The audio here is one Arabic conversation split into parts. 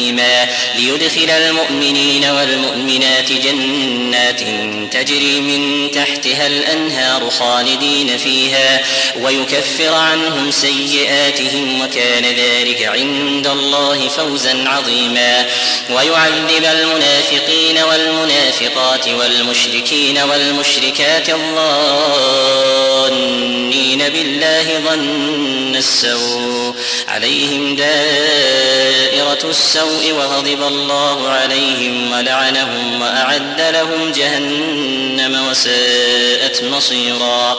حكيما ليدخل المؤمنين والمؤمنات جنات تجري من تحتها الأنهار خالدين فيها ويكفر عنهم سيئاتهم وكان ذلك عند الله فوزا عظيما ويعذب المنافقين والمنافقات والمشركين والمشركات الظانين بالله ظن السوء عليهم دائرة السوء السوء وغضب الله عليهم ولعنهم وأعد لهم جهنم وساءت مصيرا.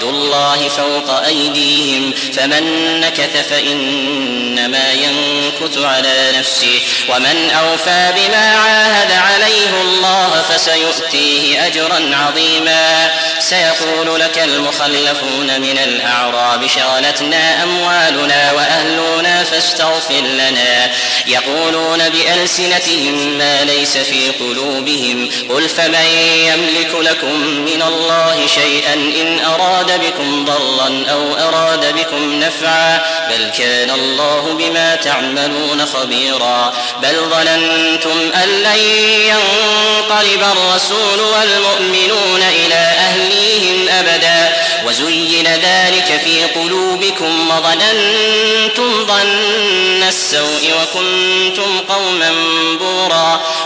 يد الله فوق أيديهم فمن نكث فإنما ينكث على نفسه. ومن أوفى بما عاهد عليه الله فسيؤتيه أجرا عظيما. سيقول لك المخلفون من الأعراب شغلتنا أموالنا وأهلنا فاستغفر لنا. يقولون بألسنتهم ما ليس في قلوبهم. قل فمن يملك لكم من الله شيئا إن أراد بكم ضرا أو أراد بكم نفعا بل كان الله بما تعملون خبيرا بل ظننتم أن لن ينقلب الرسول والمؤمنون إلى أهليهم أبدا وزين ذلك في قلوبكم وظننتم ظن السوء وكنتم قوما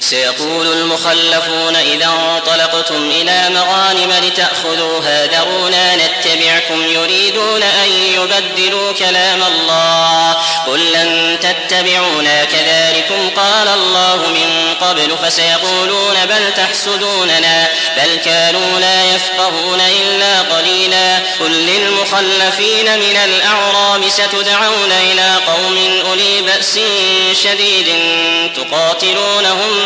سيقول المخلفون إذا انطلقتم إلى مغانم لتأخذوها ذرونا نتبعكم يريدون أن يبدلوا كلام الله قل لن تتبعونا كذلكم قال الله من قبل فسيقولون بل تحسدوننا بل كانوا لا يفقهون إلا قليلا قل للمخلفين من الأعراب ستدعون إلى قوم أولي بأس شديد تقاتلونهم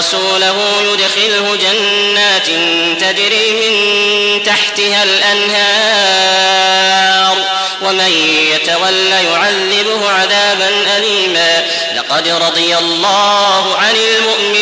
ورسوله يدخله جنات تجري من تحتها الأنهار. ومن يتول يعذبه عذابا أليما. لقد رضي الله عن المؤمنين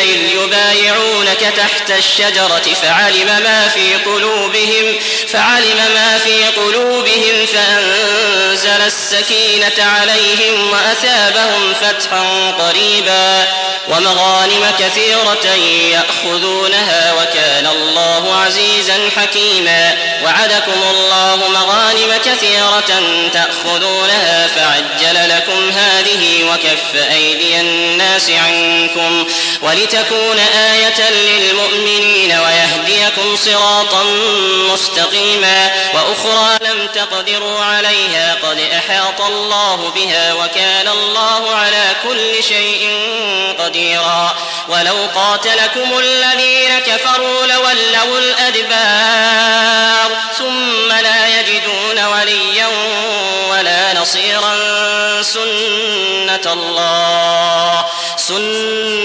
إذ يبايعونك تحت الشجرة فعلم ما في قلوبهم فعلم ما في قلوبهم فأنزل السكينة عليهم وأثابهم فتحا قريبا. ومغانم كثيرة يأخذونها وكان الله عزيزا حكيما. وعدكم الله مغانم كثيرة تأخذونها فعجل لكم هذه وكف أيدي الناس عنكم. ولتكون آية للمؤمنين ويهديكم صراطا مستقيما وأخرى لم تقدروا عليها قد أحاط الله بها وكان الله على كل شيء قديرا ولو قاتلكم الذين كفروا لولوا الأدبار ثم لا يجدون وليا ولا نصيرا سنة الله. سنة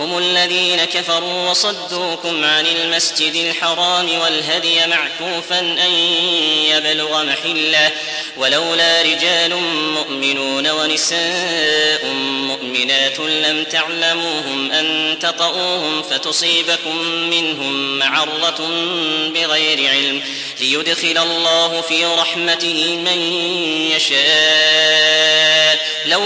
هم الذين كفروا وصدوكم عن المسجد الحرام والهدي معكوفا أن يبلغ محله ولولا رجال مؤمنون ونساء مؤمنات لم تعلموهم أن تطؤوهم فتصيبكم منهم معرة بغير علم ليدخل الله في رحمته من يشاء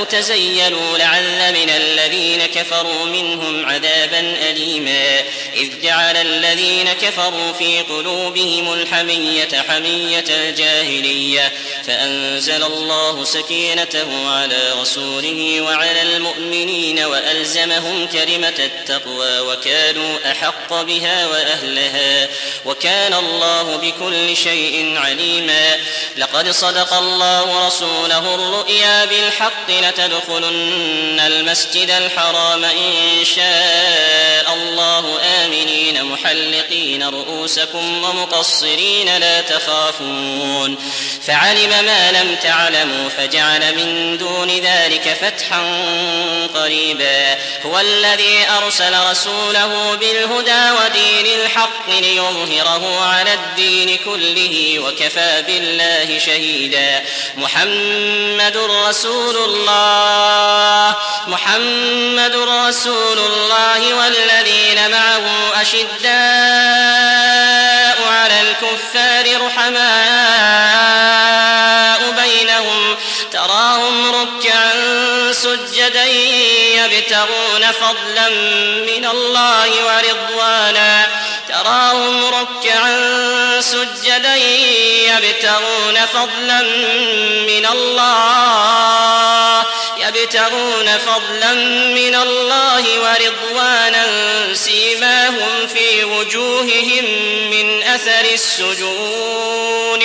لو تزيلوا لعل من الذين كفروا منهم عذابا أليما. إذ جعل الذين كفروا في قلوبهم الحمية حمية الجاهلية. فأنزل الله سكينته على رسوله وعلى المؤمنين وألزمهم كلمة التقوى وكانوا أحق بها وأهلها وكان الله بكل شيء عليما لقد صدق الله رسوله الرؤيا بالحق لتدخلن المسجد الحرام إن شاء الله آمنين محلقين رؤوسكم ومقصرين لا تخافون فعلم ما لم تعلموا فجعل من دون ذلك فتحا قريبا. هو الذي أرسل رسوله بالهدى ودين الحق ليظهره على الدين كله وكفى بالله شهيدا. محمد رسول الله محمد رسول الله والذين معه أشداء على الكفار رحماء. بينهم تراهم ركعا سجدا يبتغون فضلا من الله ورضوانا. تراهم ركعا سجدا يبتغون فضلا من الله. يبتغون فضلا من الله ورضوانا. سيماهم في وجوههم من أثر السجود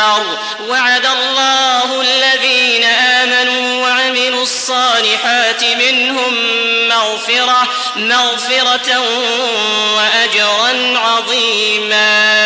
مغفرة وأجرا عظيما.